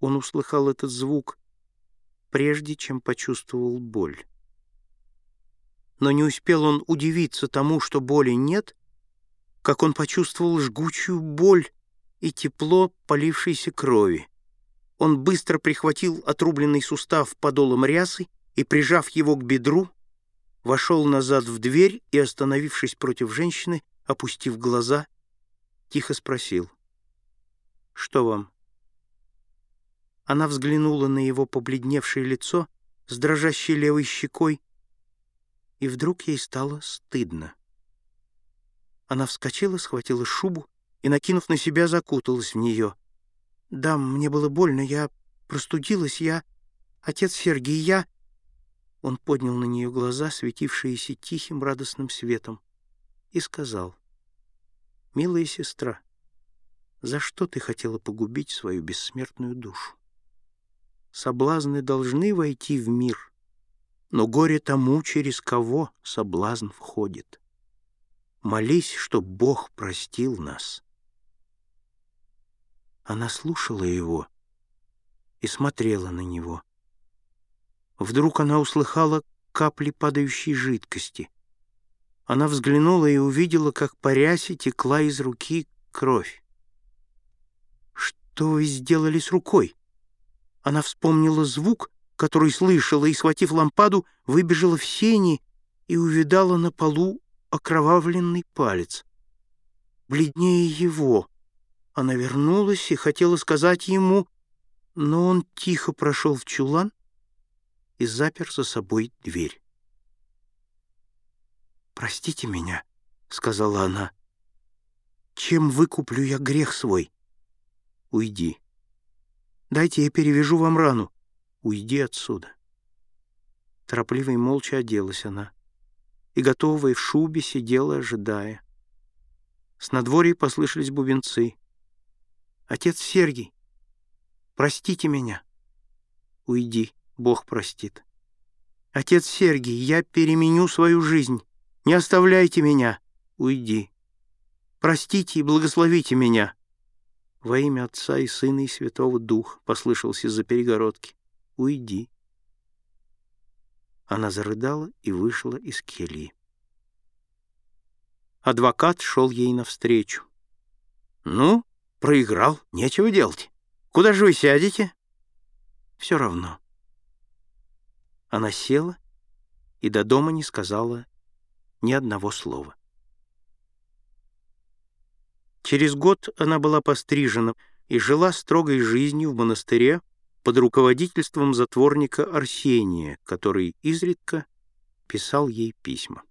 он услыхал этот звук, прежде чем почувствовал боль. Но не успел он удивиться тому, что боли нет, как он почувствовал жгучую боль и тепло полившейся крови. Он быстро прихватил отрубленный сустав подолом рясы и, прижав его к бедру, вошел назад в дверь и, остановившись против женщины, опустив глаза, тихо спросил. «Что вам?» Она взглянула на его побледневшее лицо с дрожащей левой щекой, и вдруг ей стало стыдно. Она вскочила, схватила шубу и, накинув на себя, закуталась в нее. «Да, мне было больно, я простудилась, я... Отец Сергий, я...» Он поднял на нее глаза, светившиеся тихим радостным светом, и сказал, «Милая сестра, за что ты хотела погубить свою бессмертную душу? Соблазны должны войти в мир, но горе тому, через кого соблазн входит. Молись, чтоб Бог простил нас». Она слушала его и смотрела на него. Вдруг она услыхала капли падающей жидкости. Она взглянула и увидела, как по рясе текла из руки кровь. «Что вы сделали с рукой?» Она вспомнила звук, который слышала, и, схватив лампаду, выбежала в сени и увидала на полу окровавленный палец. Бледнее его. Она вернулась и хотела сказать ему, но он тихо прошел в чулан и запер за собой дверь. «Простите меня», — сказала она. «Чем выкуплю я грех свой?» «Уйди. Дайте я перевяжу вам рану. Уйди отсюда». Торопливо и молча оделась она, и, готовая в шубе, сидела, ожидая. С надворья послышались бубенцы. «Отец Сергий, простите меня». «Уйди». Бог простит. Отец Сергий, я переменю свою жизнь. Не оставляйте меня. Уйди. Простите и благословите меня. Во имя Отца и Сына и Святого Духа послышался за перегородки. Уйди. Она зарыдала и вышла из кельи. Адвокат шел ей навстречу. «Ну, проиграл, нечего делать. Куда же вы сядете?» «Все равно». Она села и до дома не сказала ни одного слова. Через год она была пострижена и жила строгой жизнью в монастыре под руководительством затворника Арсения, который изредка писал ей письма.